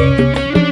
Música